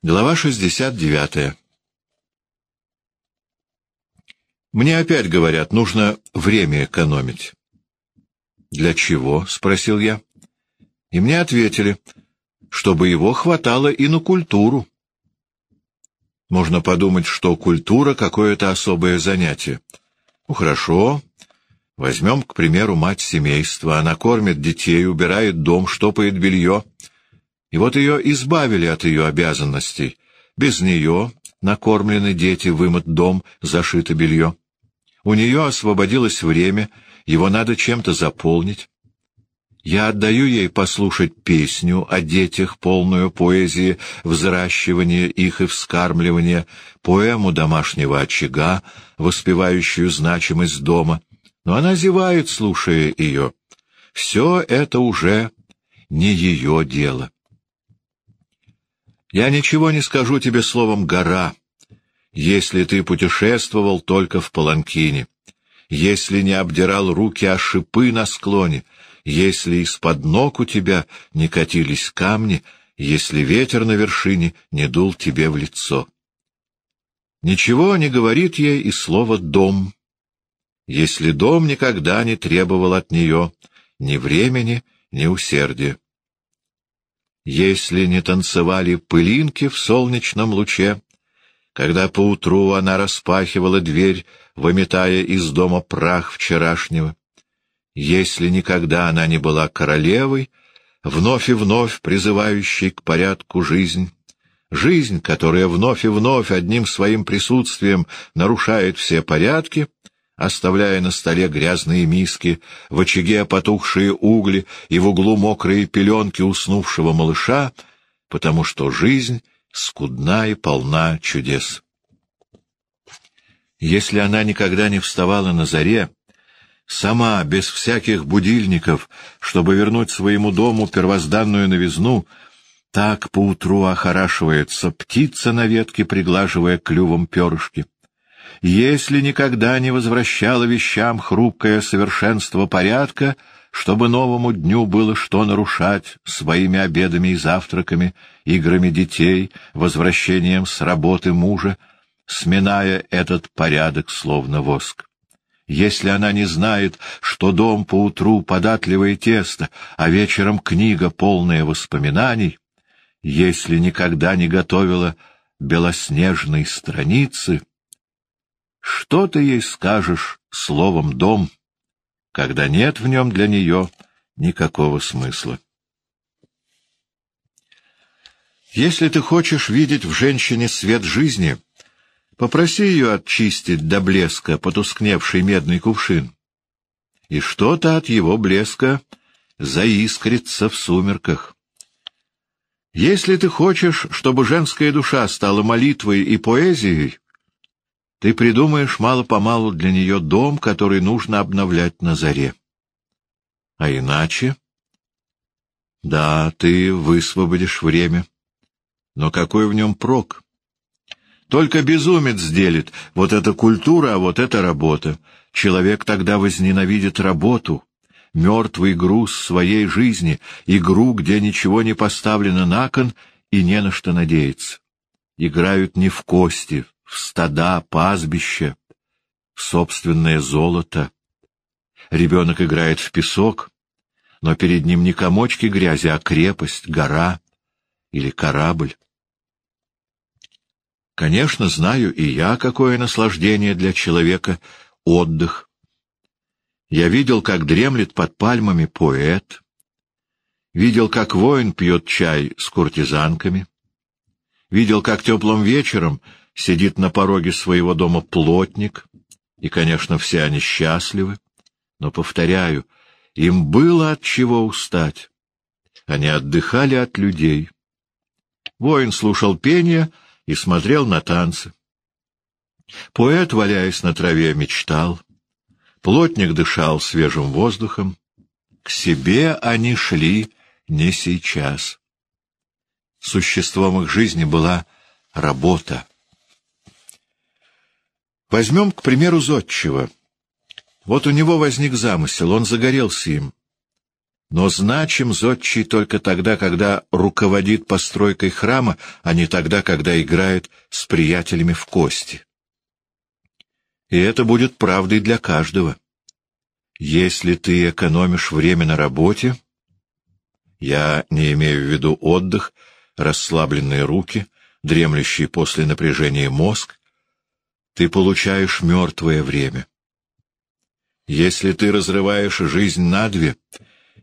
Глава 69. Мне опять говорят, нужно время экономить. «Для чего?» — спросил я. И мне ответили, чтобы его хватало и на культуру. Можно подумать, что культура — какое-то особое занятие. Ну, хорошо. Возьмем, к примеру, мать семейства. Она кормит детей, убирает дом, штопает белье. И вот ее избавили от ее обязанностей. Без нее накормлены дети, вымыт дом, зашито белье. У нее освободилось время, его надо чем-то заполнить. Я отдаю ей послушать песню о детях, полную поэзии, взращивания их и вскармливания, поэму домашнего очага, воспевающую значимость дома. Но она зевает, слушая ее. Все это уже не ее дело. Я ничего не скажу тебе словом «гора», если ты путешествовал только в Паланкине, если не обдирал руки о шипы на склоне — если из-под ног у тебя не катились камни, если ветер на вершине не дул тебе в лицо. Ничего не говорит ей и слово «дом», если дом никогда не требовал от нее ни времени, ни усердия. Если не танцевали пылинки в солнечном луче, когда поутру она распахивала дверь, выметая из дома прах вчерашнего, если никогда она не была королевой, вновь и вновь призывающей к порядку жизнь, жизнь, которая вновь и вновь одним своим присутствием нарушает все порядки, оставляя на столе грязные миски, в очаге потухшие угли и в углу мокрые пеленки уснувшего малыша, потому что жизнь скудна и полна чудес. Если она никогда не вставала на заре, сама, без всяких будильников, чтобы вернуть своему дому первозданную новизну, так поутру охорашивается птица на ветке, приглаживая клювом перышки. Если никогда не возвращала вещам хрупкое совершенство порядка, чтобы новому дню было что нарушать своими обедами и завтраками, играми детей, возвращением с работы мужа, сминая этот порядок словно воск. Если она не знает, что дом поутру податливое тесто, а вечером книга, полная воспоминаний, если никогда не готовила белоснежной страницы, что ты ей скажешь словом «дом», когда нет в нем для нее никакого смысла? Если ты хочешь видеть в женщине свет жизни — Попроси ее очистить до блеска потускневший медный кувшин, и что-то от его блеска заискрится в сумерках. Если ты хочешь, чтобы женская душа стала молитвой и поэзией, ты придумаешь мало-помалу для нее дом, который нужно обновлять на заре. А иначе? Да, ты высвободишь время. Но какой в нем прок? Только безумец делит. Вот это культура, а вот это работа. Человек тогда возненавидит работу, мертвый груз своей жизни, игру, где ничего не поставлено на кон и не на что надеяться. Играют не в кости, в стада, пастбища, в собственное золото. Ребенок играет в песок, но перед ним не комочки грязи, а крепость, гора или корабль. Конечно, знаю и я, какое наслаждение для человека отдых. Я видел, как дремлет под пальмами поэт, видел, как воин пьет чай с куртизанками, видел, как теплым вечером сидит на пороге своего дома плотник, и, конечно, все они счастливы, но, повторяю, им было от чего устать. Они отдыхали от людей. Воин слушал пение — и смотрел на танцы. Поэт, валяясь на траве, мечтал. Плотник дышал свежим воздухом. К себе они шли не сейчас. Существом их жизни была работа. Возьмем, к примеру, Зодчего. Вот у него возник замысел, он загорелся им. Но значим зодчий только тогда, когда руководит постройкой храма, а не тогда, когда играет с приятелями в кости. И это будет правдой для каждого. Если ты экономишь время на работе, я не имею в виду отдых, расслабленные руки, дремлющий после напряжения мозг, ты получаешь мертвое время. Если ты разрываешь жизнь на две,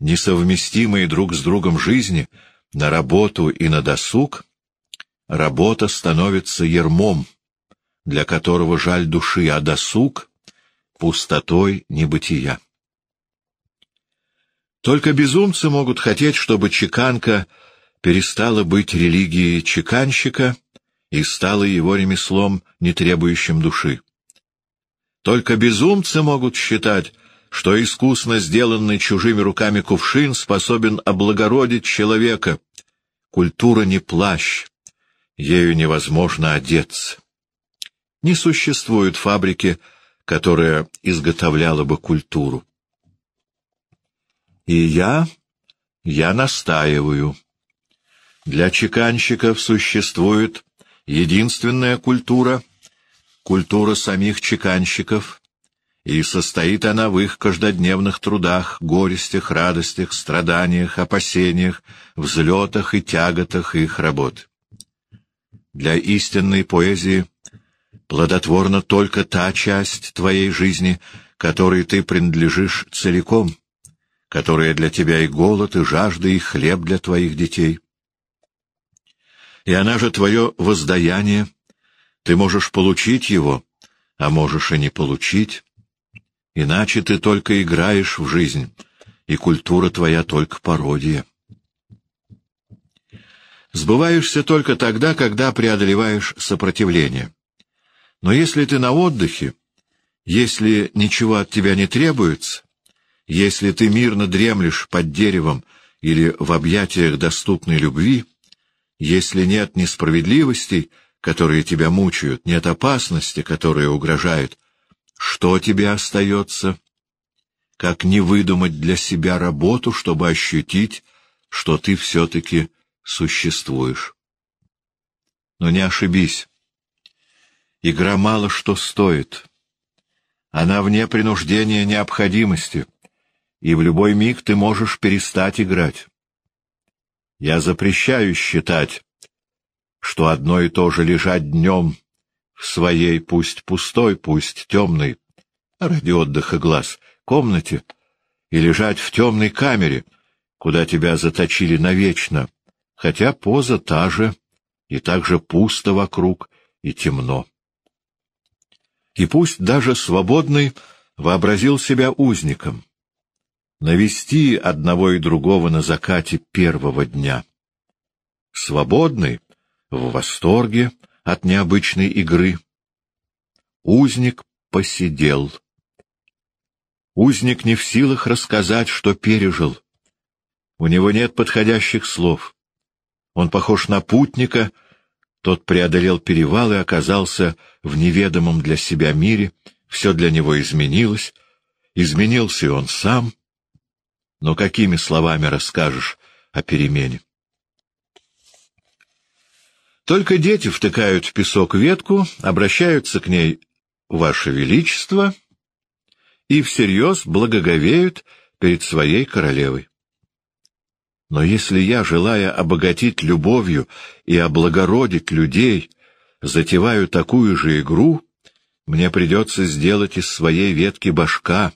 несовместимые друг с другом жизни, на работу и на досуг, работа становится ермом, для которого жаль души, а досуг — пустотой небытия. Только безумцы могут хотеть, чтобы чеканка перестала быть религией чеканщика и стала его ремеслом, не требующим души. Только безумцы могут считать, что искусно сделанный чужими руками кувшин способен облагородить человека. Культура не плащ, ею невозможно одеться. Не существует фабрики, которая изготовляла бы культуру. И я, я настаиваю. Для чеканщиков существует единственная культура — культура самих чеканщиков, и состоит она в их каждодневных трудах, горестях, радостях, страданиях, опасениях, взлетах и тяготах их работ. Для истинной поэзии плодотворна только та часть твоей жизни, которой ты принадлежишь целиком, которая для тебя и голод, и жажда, и хлеб для твоих детей. И она же твое воздаяние, ты можешь получить его, а можешь и не получить, иначе ты только играешь в жизнь, и культура твоя только пародия. Сбываешься только тогда, когда преодолеваешь сопротивление. Но если ты на отдыхе, если ничего от тебя не требуется, если ты мирно дремлешь под деревом или в объятиях доступной любви, если нет несправедливостей, которые тебя мучают, нет опасности, которая угрожает, что тебе остается? Как не выдумать для себя работу, чтобы ощутить, что ты все-таки существуешь? Но не ошибись. Игра мало что стоит. Она вне принуждения необходимости, и в любой миг ты можешь перестать играть. Я запрещаю считать, что одно и то же лежать днем в своей, пусть пустой, пусть темной, ради отдыха глаз, комнате, и лежать в темной камере, куда тебя заточили навечно, хотя поза та же, и так же пусто вокруг и темно и пусть даже свободный вообразил себя узником. Навести одного и другого на закате первого дня. Свободный, в восторге от необычной игры. Узник посидел. Узник не в силах рассказать, что пережил. У него нет подходящих слов. Он похож на путника — тот преодолел перевал и оказался в неведомом для себя мире, все для него изменилось, изменился и он сам. Но какими словами расскажешь о перемене? Только дети втыкают в песок ветку, обращаются к ней «Ваше Величество» и всерьез благоговеют перед своей королевой. Но если я, желая обогатить любовью и облагородить людей, затеваю такую же игру, мне придется сделать из своей ветки башка,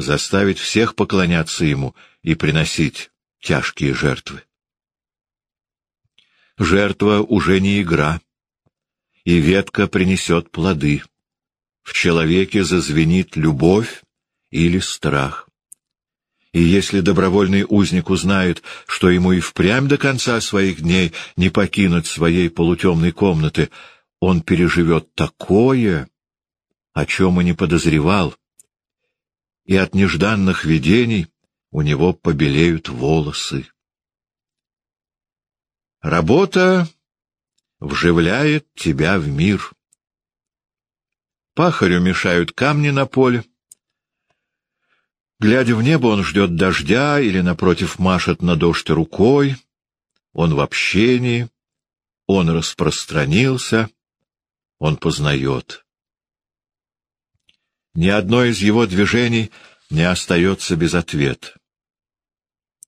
заставить всех поклоняться ему и приносить тяжкие жертвы. Жертва уже не игра, и ветка принесет плоды. В человеке зазвенит любовь или страх. И если добровольный узник узнает, что ему и впрямь до конца своих дней не покинуть своей полутемной комнаты, он переживет такое, о чем и не подозревал, и от нежданных видений у него побелеют волосы. Работа вживляет тебя в мир. Пахарю мешают камни на поле, Глядя в небо, он ждет дождя или, напротив, машет на дождь рукой. Он в общении, он распространился, он познает. Ни одно из его движений не остается без ответа.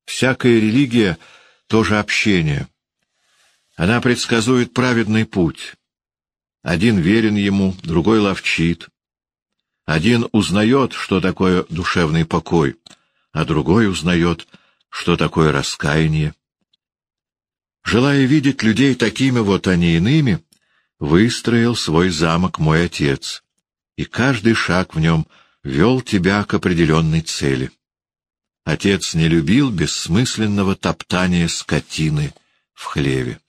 Всякая религия — тоже общение. Она предсказует праведный путь. Один верен ему, другой ловчит. Один узнает, что такое душевный покой, а другой узнает, что такое раскаяние. Желая видеть людей такими вот, а не иными, выстроил свой замок мой отец, и каждый шаг в нем вел тебя к определенной цели. Отец не любил бессмысленного топтания скотины в хлеве.